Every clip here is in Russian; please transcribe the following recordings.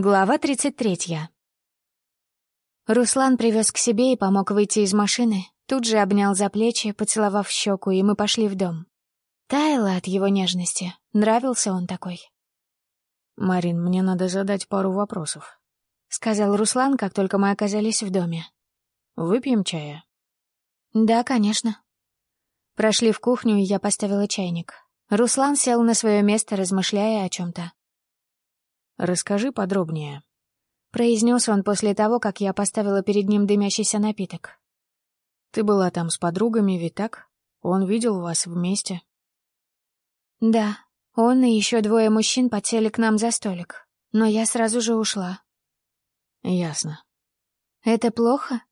Глава 33. Руслан привез к себе и помог выйти из машины, тут же обнял за плечи, поцеловав щеку, и мы пошли в дом. Таяла от его нежности. Нравился он такой. «Марин, мне надо задать пару вопросов», — сказал Руслан, как только мы оказались в доме. «Выпьем чая?» «Да, конечно». Прошли в кухню, и я поставила чайник. Руслан сел на свое место, размышляя о чем-то. «Расскажи подробнее», — произнес он после того, как я поставила перед ним дымящийся напиток. «Ты была там с подругами, ведь так? Он видел вас вместе?» «Да, он и еще двое мужчин подсели к нам за столик, но я сразу же ушла». «Ясно». «Это плохо?»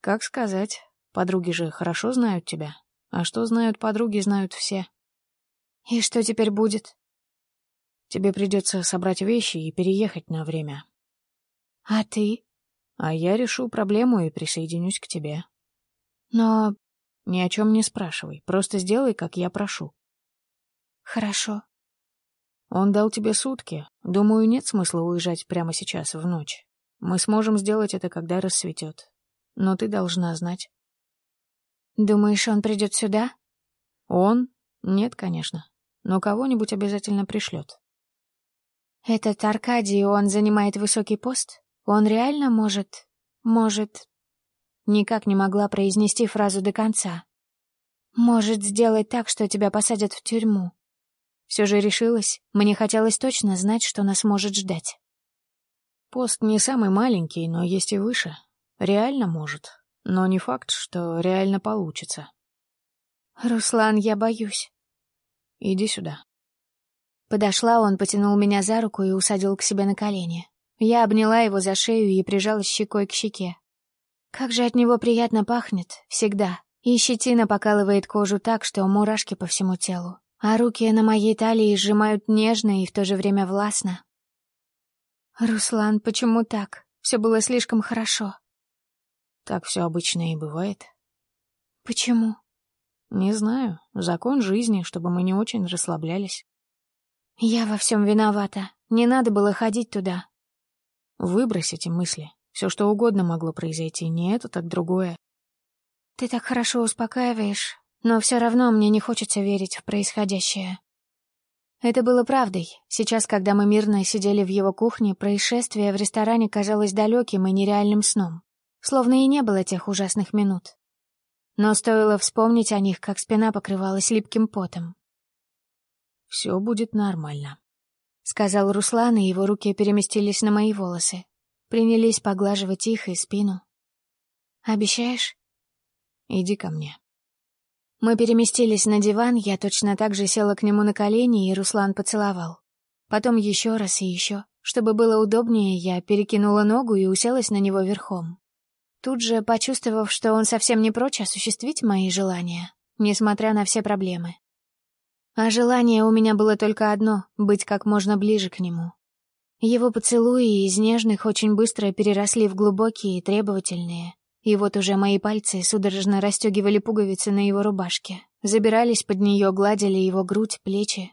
«Как сказать. Подруги же хорошо знают тебя. А что знают подруги, знают все». «И что теперь будет?» Тебе придется собрать вещи и переехать на время. А ты? А я решу проблему и присоединюсь к тебе. Но... Ни о чем не спрашивай, просто сделай, как я прошу. Хорошо. Он дал тебе сутки. Думаю, нет смысла уезжать прямо сейчас, в ночь. Мы сможем сделать это, когда рассветет. Но ты должна знать. Думаешь, он придет сюда? Он? Нет, конечно. Но кого-нибудь обязательно пришлет. Этот Аркадий, он занимает высокий пост? Он реально может... может... Никак не могла произнести фразу до конца. Может сделать так, что тебя посадят в тюрьму. Все же решилась, мне хотелось точно знать, что нас может ждать. Пост не самый маленький, но есть и выше. Реально может, но не факт, что реально получится. Руслан, я боюсь. Иди сюда. Подошла, он потянул меня за руку и усадил к себе на колени. Я обняла его за шею и прижалась щекой к щеке. Как же от него приятно пахнет, всегда. И щетина покалывает кожу так, что мурашки по всему телу. А руки на моей талии сжимают нежно и в то же время властно. «Руслан, почему так? Все было слишком хорошо». «Так все обычно и бывает». «Почему?» «Не знаю. Закон жизни, чтобы мы не очень расслаблялись». Я во всем виновата. Не надо было ходить туда. Выбрось эти мысли. Все что угодно могло произойти, не это, так другое. Ты так хорошо успокаиваешь, но все равно мне не хочется верить в происходящее. Это было правдой. Сейчас, когда мы мирно сидели в его кухне, происшествие в ресторане казалось далеким и нереальным сном. Словно и не было тех ужасных минут. Но стоило вспомнить о них, как спина покрывалась липким потом. Все будет нормально», — сказал Руслан, и его руки переместились на мои волосы. Принялись поглаживать их и спину. «Обещаешь?» «Иди ко мне». Мы переместились на диван, я точно так же села к нему на колени, и Руслан поцеловал. Потом еще раз и еще. Чтобы было удобнее, я перекинула ногу и уселась на него верхом. Тут же, почувствовав, что он совсем не прочь осуществить мои желания, несмотря на все проблемы. А желание у меня было только одно — быть как можно ближе к нему. Его поцелуи из нежных очень быстро переросли в глубокие и требовательные. И вот уже мои пальцы судорожно расстегивали пуговицы на его рубашке, забирались под нее, гладили его грудь, плечи.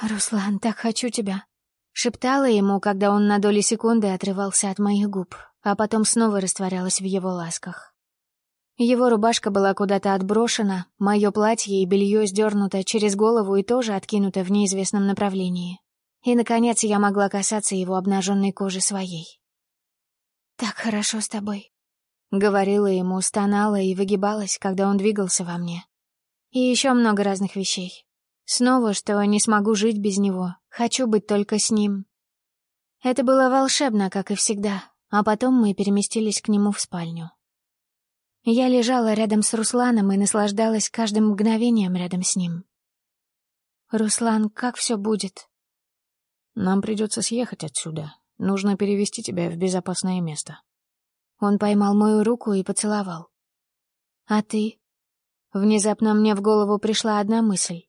«Руслан, так хочу тебя», — шептала ему, когда он на доли секунды отрывался от моих губ, а потом снова растворялась в его ласках. Его рубашка была куда-то отброшена, мое платье и белье сдернуто через голову и тоже откинуто в неизвестном направлении. И, наконец, я могла касаться его обнаженной кожи своей. «Так хорошо с тобой», — говорила ему, стонала и выгибалась, когда он двигался во мне. И еще много разных вещей. Снова, что не смогу жить без него, хочу быть только с ним. Это было волшебно, как и всегда, а потом мы переместились к нему в спальню. Я лежала рядом с Русланом и наслаждалась каждым мгновением рядом с ним. «Руслан, как все будет?» «Нам придется съехать отсюда. Нужно перевести тебя в безопасное место». Он поймал мою руку и поцеловал. «А ты?» Внезапно мне в голову пришла одна мысль.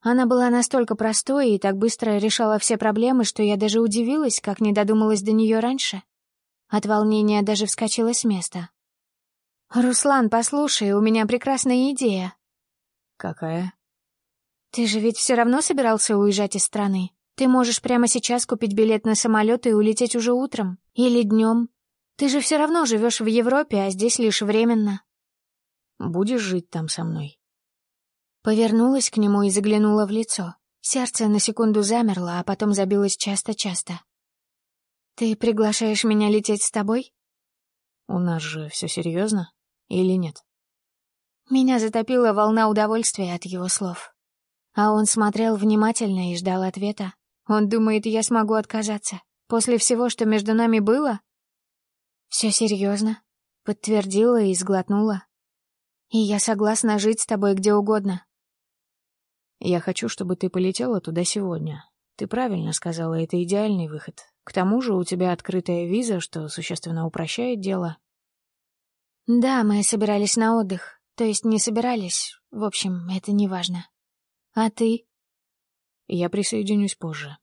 Она была настолько простой и так быстро решала все проблемы, что я даже удивилась, как не додумалась до нее раньше. От волнения даже вскочила с места. «Руслан, послушай, у меня прекрасная идея». «Какая?» «Ты же ведь все равно собирался уезжать из страны. Ты можешь прямо сейчас купить билет на самолет и улететь уже утром. Или днем. Ты же все равно живешь в Европе, а здесь лишь временно. Будешь жить там со мной?» Повернулась к нему и заглянула в лицо. Сердце на секунду замерло, а потом забилось часто-часто. «Ты приглашаешь меня лететь с тобой?» «У нас же все серьезно? Или нет?» Меня затопила волна удовольствия от его слов. А он смотрел внимательно и ждал ответа. Он думает, я смогу отказаться. После всего, что между нами было? Все серьезно, подтвердила и сглотнула. И я согласна жить с тобой где угодно. Я хочу, чтобы ты полетела туда сегодня. Ты правильно сказала, это идеальный выход. К тому же у тебя открытая виза, что существенно упрощает дело. Да, мы собирались на отдых. То есть не собирались. В общем, это не важно. А ты? Я присоединюсь позже.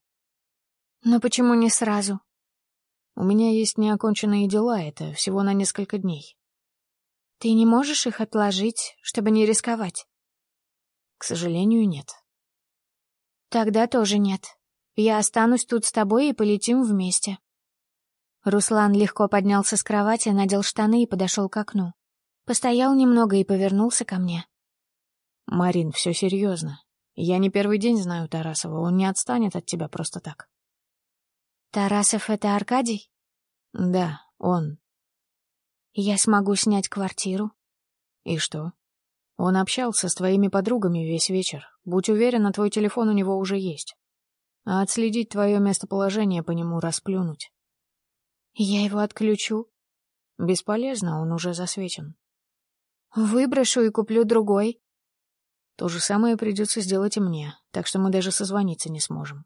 Но почему не сразу? У меня есть неоконченные дела, это всего на несколько дней. Ты не можешь их отложить, чтобы не рисковать? К сожалению, нет. Тогда тоже нет. Я останусь тут с тобой и полетим вместе. Руслан легко поднялся с кровати, надел штаны и подошел к окну. Постоял немного и повернулся ко мне. «Марин, все серьезно. Я не первый день знаю Тарасова, он не отстанет от тебя просто так». «Тарасов — это Аркадий?» «Да, он». «Я смогу снять квартиру?» «И что?» Он общался с твоими подругами весь вечер. Будь уверена, твой телефон у него уже есть. А отследить твое местоположение по нему расплюнуть. Я его отключу. Бесполезно, он уже засвечен. Выброшу и куплю другой. То же самое придется сделать и мне, так что мы даже созвониться не сможем.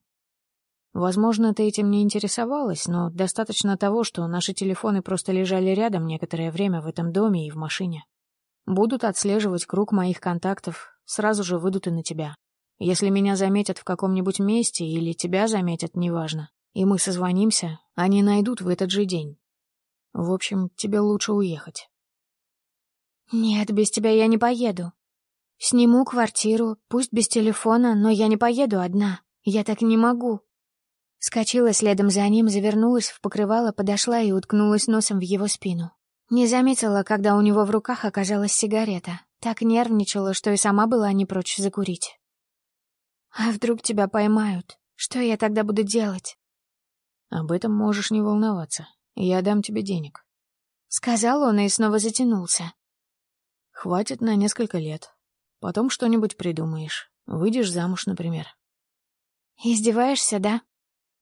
Возможно, ты этим не интересовалась, но достаточно того, что наши телефоны просто лежали рядом некоторое время в этом доме и в машине. Будут отслеживать круг моих контактов, сразу же выйдут и на тебя. Если меня заметят в каком-нибудь месте или тебя заметят, неважно, и мы созвонимся, они найдут в этот же день. В общем, тебе лучше уехать. Нет, без тебя я не поеду. Сниму квартиру, пусть без телефона, но я не поеду одна. Я так не могу. Скочила следом за ним, завернулась в покрывало, подошла и уткнулась носом в его спину. Не заметила, когда у него в руках оказалась сигарета. Так нервничала, что и сама была не прочь закурить. «А вдруг тебя поймают? Что я тогда буду делать?» «Об этом можешь не волноваться. Я дам тебе денег». Сказал он и снова затянулся. «Хватит на несколько лет. Потом что-нибудь придумаешь. Выйдешь замуж, например». «Издеваешься, да?»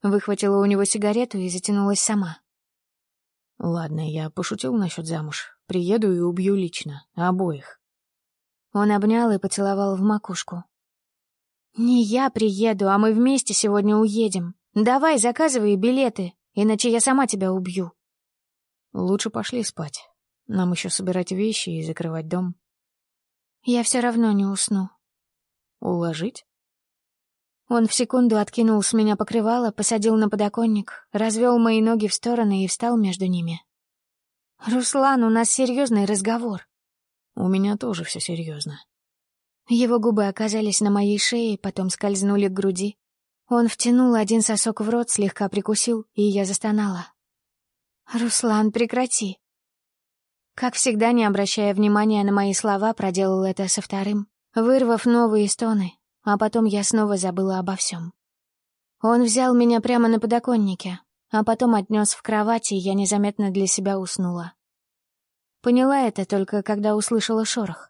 Выхватила у него сигарету и затянулась сама. Ладно, я пошутил насчет замуж. Приеду и убью лично. Обоих. Он обнял и поцеловал в макушку. «Не я приеду, а мы вместе сегодня уедем. Давай, заказывай билеты, иначе я сама тебя убью». «Лучше пошли спать. Нам еще собирать вещи и закрывать дом». «Я все равно не усну». «Уложить?» Он в секунду откинул с меня покрывало, посадил на подоконник, развел мои ноги в стороны и встал между ними. «Руслан, у нас серьезный разговор». «У меня тоже все серьезно». Его губы оказались на моей шее, потом скользнули к груди. Он втянул один сосок в рот, слегка прикусил, и я застонала. «Руслан, прекрати!» Как всегда, не обращая внимания на мои слова, проделал это со вторым, вырвав новые стоны, а потом я снова забыла обо всем. Он взял меня прямо на подоконнике, а потом отнес в кровать, и я незаметно для себя уснула. Поняла это только, когда услышала шорох.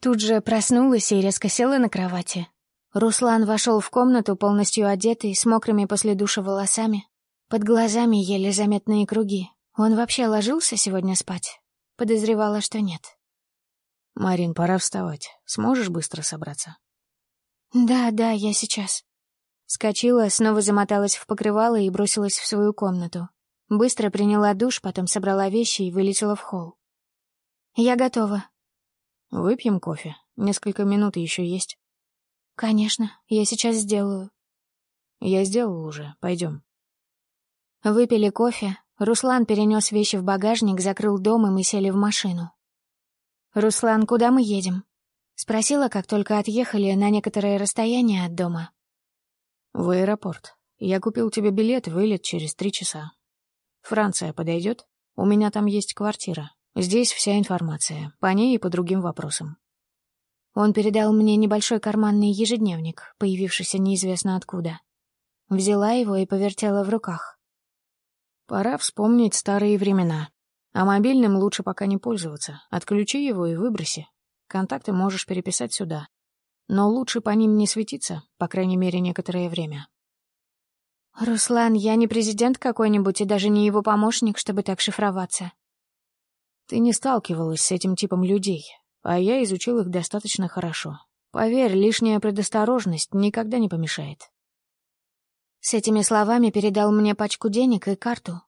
Тут же проснулась и резко села на кровати. Руслан вошел в комнату, полностью одетый, с мокрыми после душа волосами. Под глазами еле заметные круги. Он вообще ложился сегодня спать? Подозревала, что нет. «Марин, пора вставать. Сможешь быстро собраться?» «Да, да, я сейчас». Скочила, снова замоталась в покрывало и бросилась в свою комнату. Быстро приняла душ, потом собрала вещи и вылетела в холл. «Я готова». «Выпьем кофе? Несколько минут еще есть». «Конечно, я сейчас сделаю». «Я сделал уже, пойдем». Выпили кофе, Руслан перенес вещи в багажник, закрыл дом, и мы сели в машину. «Руслан, куда мы едем?» Спросила, как только отъехали на некоторое расстояние от дома. «В аэропорт. Я купил тебе билет, вылет через три часа. Франция подойдет? У меня там есть квартира. Здесь вся информация, по ней и по другим вопросам. Он передал мне небольшой карманный ежедневник, появившийся неизвестно откуда. Взяла его и повертела в руках. Пора вспомнить старые времена. А мобильным лучше пока не пользоваться. Отключи его и выброси. Контакты можешь переписать сюда. Но лучше по ним не светиться, по крайней мере, некоторое время. «Руслан, я не президент какой-нибудь и даже не его помощник, чтобы так шифроваться». «Ты не сталкивалась с этим типом людей, а я изучил их достаточно хорошо. Поверь, лишняя предосторожность никогда не помешает». С этими словами передал мне пачку денег и карту.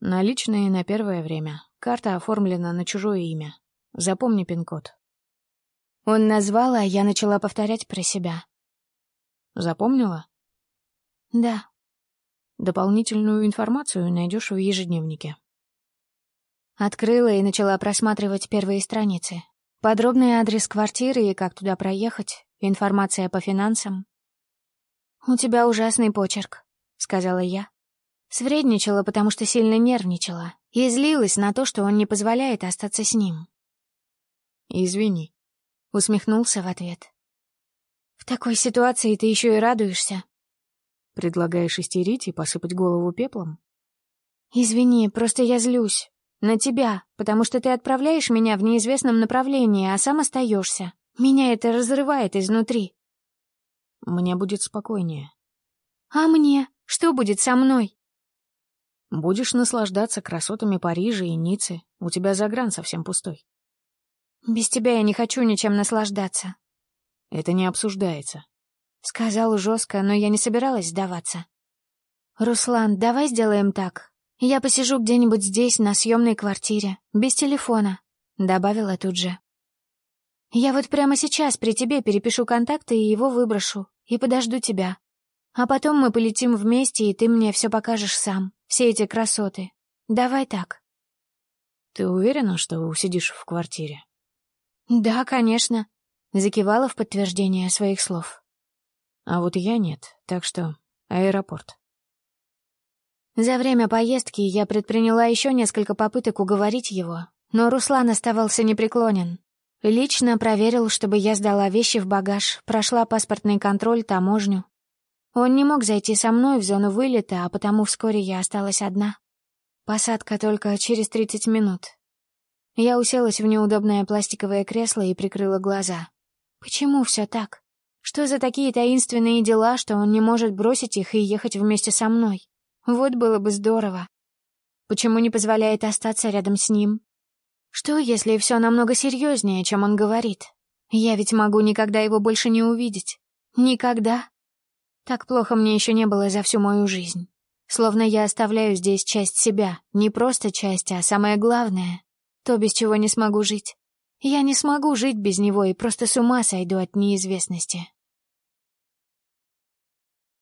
Наличные на первое время. Карта оформлена на чужое имя. Запомни пин-код. Он назвал, а я начала повторять про себя. Запомнила? Да. Дополнительную информацию найдешь в ежедневнике. Открыла и начала просматривать первые страницы. Подробный адрес квартиры и как туда проехать, информация по финансам. «У тебя ужасный почерк», — сказала я. Свредничала, потому что сильно нервничала, и злилась на то, что он не позволяет остаться с ним. «Извини», — усмехнулся в ответ. «В такой ситуации ты еще и радуешься». «Предлагаешь истерить и посыпать голову пеплом?» «Извини, просто я злюсь. На тебя, потому что ты отправляешь меня в неизвестном направлении, а сам остаешься. Меня это разрывает изнутри». «Мне будет спокойнее». «А мне? Что будет со мной?» «Будешь наслаждаться красотами Парижа и Ниццы. У тебя загран совсем пустой». «Без тебя я не хочу ничем наслаждаться». «Это не обсуждается». Сказал жестко, но я не собиралась сдаваться. «Руслан, давай сделаем так. Я посижу где-нибудь здесь, на съемной квартире, без телефона», — добавила тут же. «Я вот прямо сейчас при тебе перепишу контакты и его выброшу, и подожду тебя. А потом мы полетим вместе, и ты мне все покажешь сам, все эти красоты. Давай так». «Ты уверена, что усидишь в квартире?» «Да, конечно», — закивала в подтверждение своих слов. «А вот я нет, так что аэропорт». За время поездки я предприняла еще несколько попыток уговорить его, но Руслан оставался непреклонен. Лично проверил, чтобы я сдала вещи в багаж, прошла паспортный контроль, таможню. Он не мог зайти со мной в зону вылета, а потому вскоре я осталась одна. Посадка только через 30 минут, я уселась в неудобное пластиковое кресло и прикрыла глаза. Почему все так? Что за такие таинственные дела, что он не может бросить их и ехать вместе со мной? Вот было бы здорово. Почему не позволяет остаться рядом с ним? Что, если все намного серьезнее, чем он говорит? Я ведь могу никогда его больше не увидеть. Никогда. Так плохо мне еще не было за всю мою жизнь. Словно я оставляю здесь часть себя, не просто часть, а самое главное то, без чего не смогу жить. Я не смогу жить без него и просто с ума сойду от неизвестности.